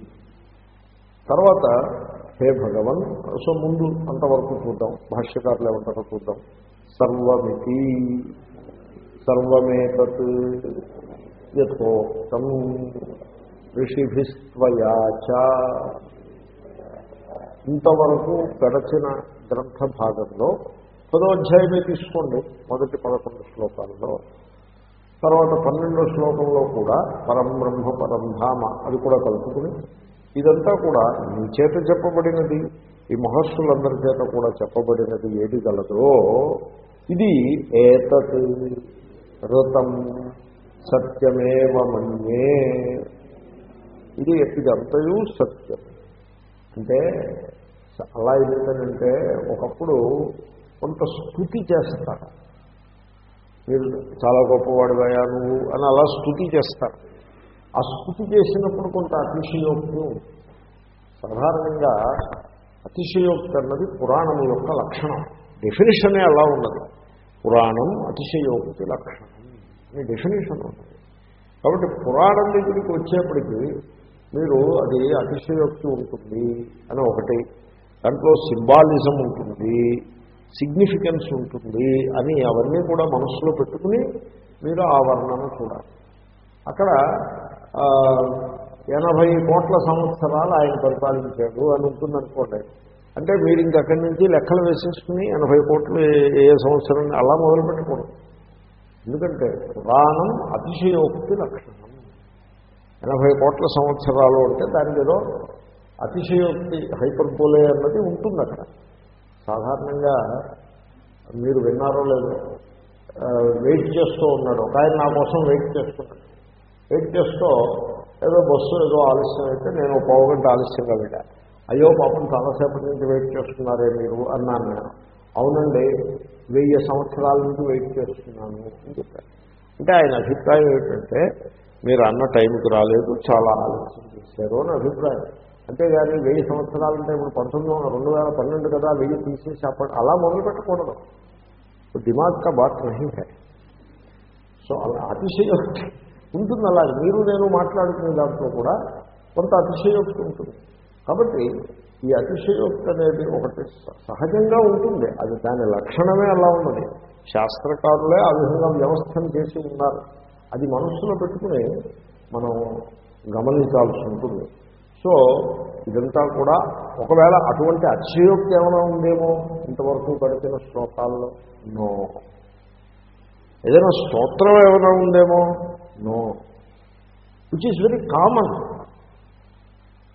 తర్వాత హే భగవన్ సో ముందు అంతవరకు చూద్దాం. భాష్యకారులు ఏమంటారో చూద్దాం. సర్వమితి. సర్వమేతత్ యథోక్తం ఋషిభిస్త్వయాచ ఇంతవరకు గడచిన గ్రంథ భాగంలో పదోధ్యాయమే తీసుకోండి మొదటి పదకొండు శ్లోకాలలో. తర్వాత పన్నెండో శ్లోకంలో కూడా పరం బ్రహ్మ పరం ధామ అది కూడా కలుపుకుని ఇదంతా కూడా నీ చేత చెప్పబడినది ఈ మహర్షులందరి చేత కూడా చెప్పబడినది ఏది గలదో ఇది ఏతత్. ఋతం సత్యమేవ మన్యే. ఇది ఇదంతయు సత్యం. అంటే అలా ఎందుకంటే ఒకప్పుడు కొంత స్థుతి చేస్తారు. మీరు చాలా గొప్పవాడివయ్యా నువ్వు అని అలా స్థుతి చేస్తారు. ఆ స్థుతి చేసినప్పుడు కొంత అతిశయోక్తి సాధారణంగా అతిశయోక్తి అన్నది పురాణం యొక్క లక్షణం. డెఫినేషనే అలా ఉన్నది పురాణం అతిశయోక్తి లక్షణం. మీ డెఫినేషన్ ఉంటుంది. కాబట్టి పురాణం దగ్గరికి వచ్చేప్పటికీ మీరు అది అతిశయోక్తి ఉంటుంది అని ఒకటి దాంట్లో సింబాలిజం ఉంటుంది సిగ్నిఫికెన్స్ ఉంటుంది అని అవన్నీ కూడా మనస్సులో పెట్టుకుని మీరు ఆ వర్ణన చూడాలి. అక్కడ ఎనభై కోట్ల సంవత్సరాలు ఆయన పరిపాలించాడు అని ఉంటుందనుకోండి. అంటే మీరు ఇంక అక్కడి నుంచి లెక్కలు వేసేసుకుని ఎనభై కోట్లు ఏ- సంవత్సరం అలా మొదలు పెట్టకూడదు ఎందుకంటే పురాణం అతిశయోక్తి లక్షణం. ఎనభై కోట్ల సంవత్సరాలు అంటే దానికి ఏదో అతిశయోక్తి హైపర్బోలే అన్నది ఉంటుంది అక్కడ. సాధారణంగా మీరు విన్నారో లేదో వెయిట్ చేస్తూ ఉన్నాడు. ఒక ఆయన నా కోసం వెయిట్ చేస్తున్నాడు. వెయిట్ చేస్తూ ఏదో బస్సు ఏదో ఆలస్యం అయితే నేను పావు గంట ఆలస్యంగా వెళ్ళాను అయ్యో పాపం చాలాసేపటి నుంచి వెయిట్ చేస్తున్నారే మీరు అన్నాను నేను. అవునండి వెయ్యి సంవత్సరాల నుంచి వెయిట్ చేస్తున్నాను అని చెప్పాను అంటే ఆయన అభిప్రాయం ఏమిటంటే మీరు అన్న టైంకి రాలేదు చాలా ఆలోచన చేశారు అని అభిప్రాయం. అంతేగాని వెయ్యి సంవత్సరాలంటే ఇప్పుడు పంతొమ్మిది వందల రెండు వేల పన్నెండు కదా వెయ్యి తీసేసి అప్పటి అలా మొదలు పెట్టకూడదు. దిమాగ్ కా బాత్ నహీ హై. సో అలా అతిశయోక్తి ఉంటుంది అలాగే. మీరు నేను మాట్లాడుకునే దాంట్లో కూడా కొంత అతిశయోక్తి ఉంటుంది. కాబట్టి ఈ అతిశయోక్తి అనేది ఒకటి సహజంగా ఉంటుంది. అది దాని లక్షణమే అలా ఉన్నది. శాస్త్రకారులే ఆ విధంగా వ్యవస్థను చేసి ఉన్నారు. అది మనస్సులో పెట్టుకుని మనం గమనించాల్సి ఉంటుంది. సో ఇదంతా కూడా ఒకవేళ అటువంటి అతిశయోక్తి ఏమైనా ఉందేమో ఇంతవరకు గడిపిన శ్లోకాల్లో? నో. ఏదైనా స్తోత్రం ఏమైనా ఉందేమో? No. Which is very common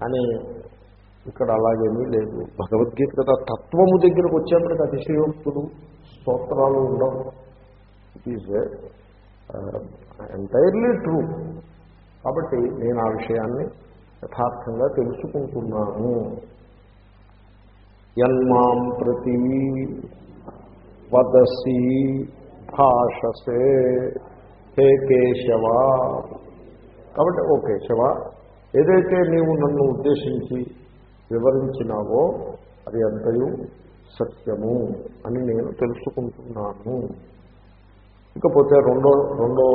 అని ఇక్కడ అలాగేమీ లేదు. భగవద్గీత కదా తత్వము దగ్గరకు వచ్చేప్పటికి అతిశయోక్తులు స్తోత్రాలు ఉండవు. ఇట్ ఈజ్ ఎంటైర్లీ ట్రూ కాబట్టి నేను ఆ విషయాన్ని యథార్థంగా తెలుసుకుంటున్నాను. యన్మాం ప్రతి వదసి భాషసే. హే కేశవ. కాబట్టి ఓ కేశవ ఏదైతే నీవు నన్ను ఉద్దేశించి వివరించినావో అది అంతయు సత్యము అని నేను తెలుసుకుంటున్నాను. ఇకపోతే రెండో రెండో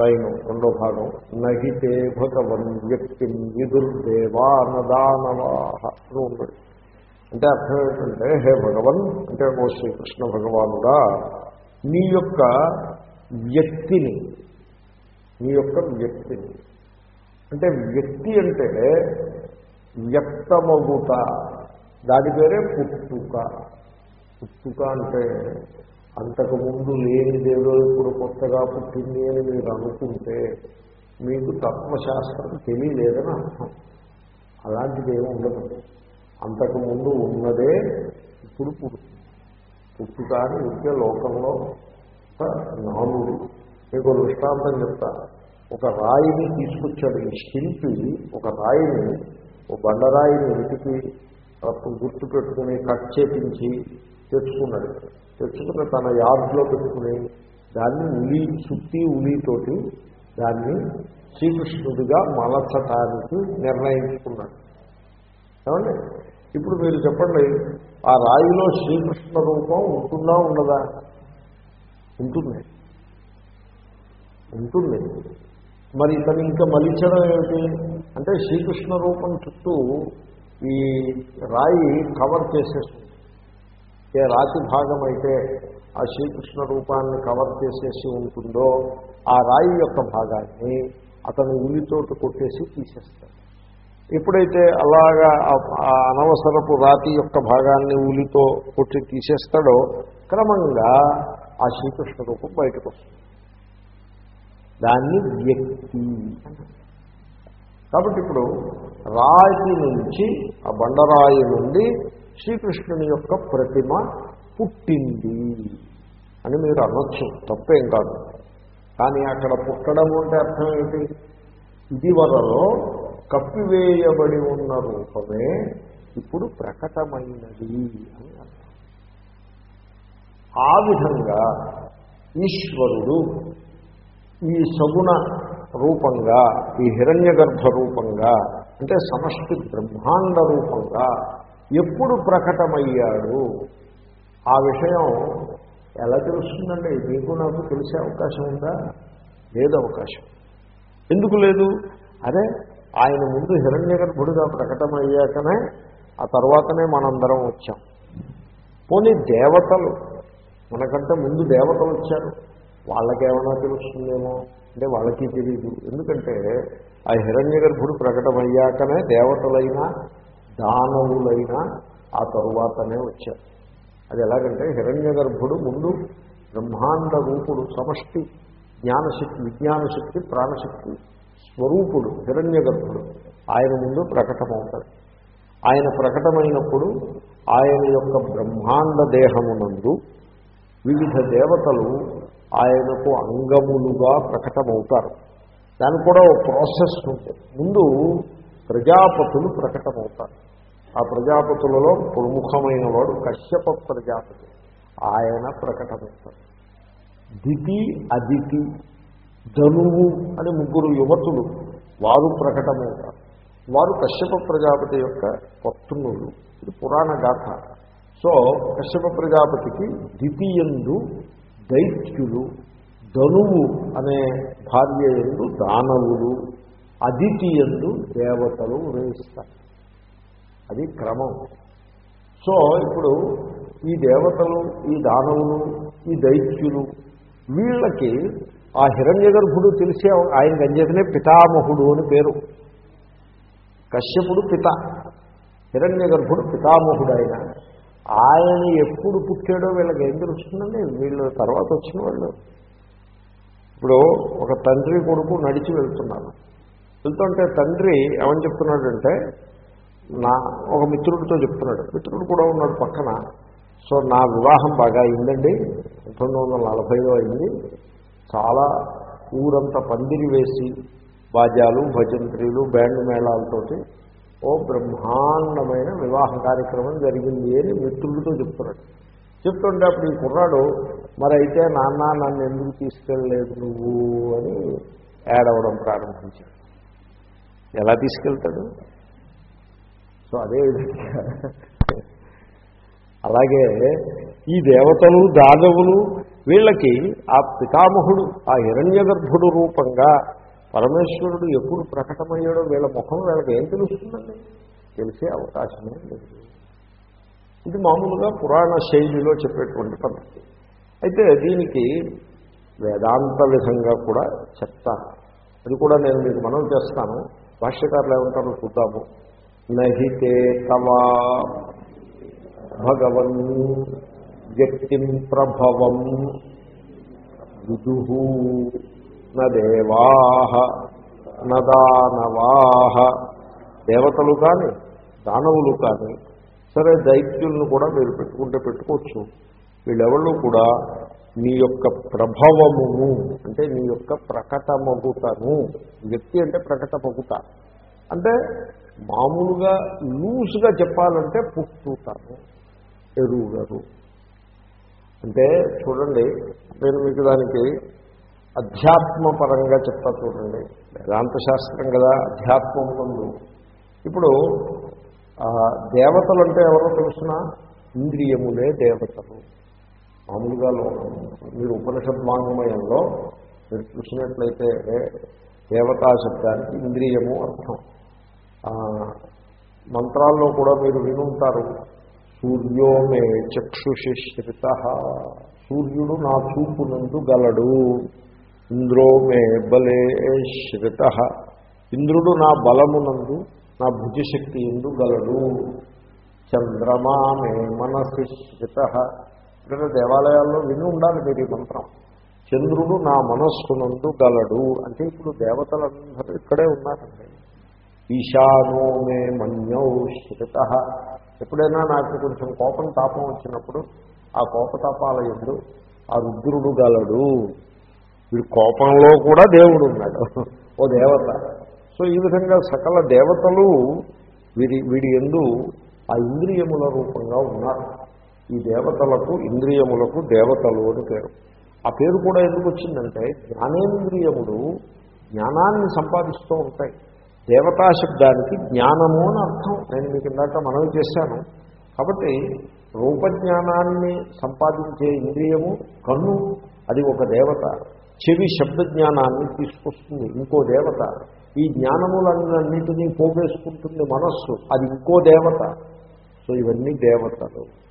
లైను రెండో భాగం. నహితే భగవన్ వ్యక్తిం విదుర్దేవా నదానవాహ అని ఉన్నాడు అంటే అర్థం ఏంటంటే హే భగవన్ అంటే ఓ శ్రీకృష్ణ భగవానుడా నీ యొక్క వ్యక్తిని నీ యొక్క వ్యక్తిని. అంటే వ్యక్తి అంటే వ్యక్తమగుట. దాని పేరే పుట్టుక. పుట్టుక అంటే అంతకుముందు లేని దేవుడు ఇప్పుడు కొత్తగా పుట్టింది అని మీరు అనుకుంటే మీకు తత్వశాస్త్రం తెలియలేదని అర్థం. అలాంటిది ఏమి ఉండదు. అంతకుముందు ఉన్నదే ఇప్పుడు పుడుతుంది. పుట్టుక అని ఉంటే లోకంలో నానుడు. మీకు ఒక దృష్టాంతం చెప్తా. ఒక రాయిని తీసుకొచ్చాడు ఈ శిల్పి. ఒక రాయిని ఒక బండరాయిని వెతికి అప్పుడు గుర్తు పెట్టుకుని కట్ చేపించి తెచ్చుకున్నాడు. తెచ్చుకుని తన యార్డ్లో పెట్టుకుని దాన్ని ఉలి చుట్టి ఉలితోటి దాన్ని శ్రీకృష్ణుడిగా మలచటానికి నిర్ణయించుకున్నాడు. ఏమండి? ఇప్పుడు మీరు చెప్పండి ఆ రాయిలో శ్రీకృష్ణ రూపం ఉంటుందా ఉండదా? ఉంటుంది. ఉంటుంది. మరి ఇతను ఇంకా మలిచడం ఏమిటి? అంటే శ్రీకృష్ణ రూపం చుట్టూ ఈ రాయి కవర్ చేసేస్తుంది. ఏ రాతి భాగం అయితే ఆ శ్రీకృష్ణ రూపాన్ని కవర్ చేసేసి ఉంటుందో ఆ రాయి యొక్క భాగాన్ని అతను ఉల్లితోటి కొట్టేసి తీసేస్తాడు. ఎప్పుడైతే అలాగా ఆ- అనవసరపు రాతి యొక్క భాగాన్ని ఉలితో కొట్టి తీసేస్తాడో క్రమంగా ఆ శ్రీకృష్ణ రూపం బయటకు వస్తుంది. దాన్ని వ్యక్తి కాబట్టి ఇప్పుడు రాయి నుంచి ఆ బండరాయి నుండి శ్రీకృష్ణుని యొక్క ప్రతిమ పుట్టింది అని మీరు అనొచ్చు. తప్పేం కాదు. కానీ అక్కడ పుట్టడం అంటే అర్థం ఏంటి ఇది వరలో కప్పివేయబడి ఉన్న రూపమే ఇప్పుడు ప్రకటమైనది అని అర్థం. ఆ విధంగా ఈశ్వరుడు ఈ సగుణ రూపంగా ఈ హిరణ్య గర్భ రూపంగా అంటే సమష్టి బ్రహ్మాండ రూపంగా ఎప్పుడు ప్రకటమయ్యాడు? ఆ విషయం ఎలా తెలుస్తుందండి? మీకు నాకు తెలిసే అవకాశం ఉందా? లేదు అవకాశం. ఎందుకు లేదు? అరే ఆయన ముందు హిరణ్య గర్భుడుగా ప్రకటమయ్యాకనే ఆ తర్వాతనే మనందరం వచ్చాం. పోనీ దేవతలు మనకంటే ముందు దేవతలు వచ్చారు. వాళ్ళకేమైనా తెలుస్తుందేమో? అంటే వాళ్ళకి తెలియదు. ఎందుకంటే ఆ హిరణ్య గర్భుడు ప్రకటమయ్యాకనే దేవతలైనా దానవులైనా ఆ తరువాతనే వచ్చారు. అది ఎలాగంటే హిరణ్య గర్భుడు ముందు బ్రహ్మాండ రూపుడు సమష్టి జ్ఞానశక్తి విజ్ఞానశక్తి ప్రాణశక్తి స్వరూపుడు హిరణ్య గర్భుడు. ఆయన ముందు ప్రకటమవుతాడు. ఆయన ప్రకటమైనప్పుడు ఆయన యొక్క బ్రహ్మాండ దేహమునందు వివిధ దేవతలు ఆయనకు అంగములుగా ప్రకటమవుతారు. దానికి కూడా ఒక ప్రాసెస్ ఉంటుంది. ముందు ప్రజాపతులు ప్రకటమవుతారు. ఆ ప్రజాపతులలో ప్రముఖమైన వాడు కశ్యప ప్రజాపతి. ఆయన ప్రకటమవుతారు. దితి అదితి ధనువు అని ముగ్గురు యువతులు వారు ప్రకటమవుతారు. వారు కశ్యప ప్రజాపతి యొక్క పత్నులు. ఇది పురాణ గాథ. సో కశ్యప ప్రజాపతికి ద్వితీయందు దైత్యులు ధనువు అనే భార్య ఎందు దానవులు అదితియందు దేవతలు ఉదయిస్తారు. అది క్రమం. సో ఇప్పుడు ఈ దేవతలు ఈ దానవులు ఈ దైత్యులు వీళ్ళకి ఆ హిరణ్య గర్భుడు తెలిసే ఆయన గంజేతనే పితామహుడు అని పేరు. కశ్యపుడు పిత హిరణ్య గర్భుడు పితామహుడు ఆయన ఆయన ఎప్పుడు పుట్టాడో వీళ్ళకి ఏం తెలుస్తుందండి? వీళ్ళు తర్వాత వచ్చిన వాళ్ళు. ఇప్పుడు ఒక తండ్రి కొడుకు నడిచి వెళ్తున్నారు. వెళ్తుంటే తండ్రి ఏమని చెప్తున్నాడంటే నా ఒక మిత్రుడితో చెప్తున్నాడు. మిత్రుడు కూడా ఉన్నాడు పక్కన. సో నా వివాహం బాగా అయిందండి. పంతొమ్మిది వందల నలభైలో అయింది. చాలా ఊరంతా పందిరి వేసి బాజాలు భజంత్రీలు బ్యాండ్ మేళాలతోటి ఓ బ్రహ్మాండమైన వివాహ కార్యక్రమం జరిగింది అని మిత్రులతో చెప్తున్నాడు. చెప్తుంటే అప్పుడు ఈ కుర్రాడు మరి అయితే నాన్న నన్ను ఎందుకు తీసుకెళ్ళలేదు నువ్వు? అని ఏడవడం ప్రారంభించాడు. ఎలా తీసుకెళ్తాడు? సో అదే విధంగా అలాగే ఈ దేవతలు దానవులు వీళ్ళకి ఆ పితామహుడు ఆ హిరణ్య రూపంగా పరమేశ్వరుడు ఎప్పుడు ప్రకటమయ్యాడో వీళ్ళ ముఖం వీళ్ళకి ఏం తెలుస్తుందండి? తెలిసే అవకాశమే లేదు. ఇది మామూలుగా పురాణ శైలిలో చెప్పేటువంటి పద్ధతి. అయితే దీనికి వేదాంత విధంగా కూడా చెప్తాను అది కూడా నేను మీకు మనం చేస్తాను. భాష్యకారులు ఏమంటారో చూద్దాము. నహితే తవా భగవన్ వ్యక్తిం ప్రభవం విదుహూ నదేవాహ నదానవాహ దేవతలు కానీ దానవులు కానీ సరే దైత్యులను కూడా మీరు పెట్టుకుంటే పెట్టుకోవచ్చు. వీళ్ళెవళ్ళు కూడా నీ యొక్క ప్రభవమును అంటే నీ యొక్క ప్రకటమగుతను వ్యక్తి అంటే ప్రకటమగుత అంటే మామూలుగా లూజ్గా చెప్పాలంటే పుట్టుతాను ఎరుగరు. అంటే చూడండి నేను మీకు దానికి అధ్యాత్మపరంగా చెప్తా చూడండి. వేదాంత శాస్త్రం కదా అధ్యాత్మం ముందు ఇప్పుడు దేవతలు అంటే ఎవరో తెలుసిన? ఇంద్రియములే దేవతలు. మామూలుగా లోకం. మీరు ఉపనిషద్ వాంగ్మయంలో మీరు చూసినట్లయితే దేవతా శబ్దానికి ఇంద్రియము అర్థం. మంత్రాల్లో కూడా మీరు వినుంటారు. సూర్యో మే చక్షుషి సూర్యుడు నా చూపునందు గలడు. ఇంద్రో మే బలే శ్రిత. ఇంద్రుడు నా బలమునందు నా బుద్ధిశక్తి ఎందు గలడు. చంద్రమా మే మనసి శ్రిత. ఇక్కడ దేవాలయాల్లో విని ఉండాలి మీరు ఈ మంత్రం. చంద్రుడు నా మనస్సునందు గలడు అంటే ఇప్పుడు దేవతలందరూ ఇక్కడే ఉన్నారండి. ఈశానో మే మన్యౌ శ్రిత. ఎప్పుడైనా నాకు కొంచెం కోపం తాపం వచ్చినప్పుడు ఆ కోపతాపాల ఎందు ఆ రుద్రుడు గలడు. వీడి కోపంలో కూడా దేవుడు ఉన్నాడు ఓ దేవత. సో ఈ విధంగా సకల దేవతలు వీరి వీడి ఎందు ఆ ఇంద్రియముల రూపంగా ఉన్నారు. ఈ దేవతలకు ఇంద్రియములకు దేవతలు అని పేరు. ఆ పేరు కూడా ఎందుకు వచ్చిందంటే జ్ఞానేంద్రియములు జ్ఞానాన్ని సంపాదిస్తూ ఉంటాయి. దేవతా శబ్దానికి జ్ఞానము అని అర్థం. నేను మీకు ఇందాక మనవి చేశాను. కాబట్టి రూపజ్ఞానాన్ని సంపాదించే ఇంద్రియము కన్ను అది ఒక దేవత. చెవి శబ్ద జ్ఞానాన్ని తీసుకొస్తుంది. ఇంకో దేవత. ఈ జ్ఞానములన్నింటినీ పోగేసుకుంటుంది మనస్సు. అది ఇంకో దేవత. సో ఇవన్నీ దేవతలు.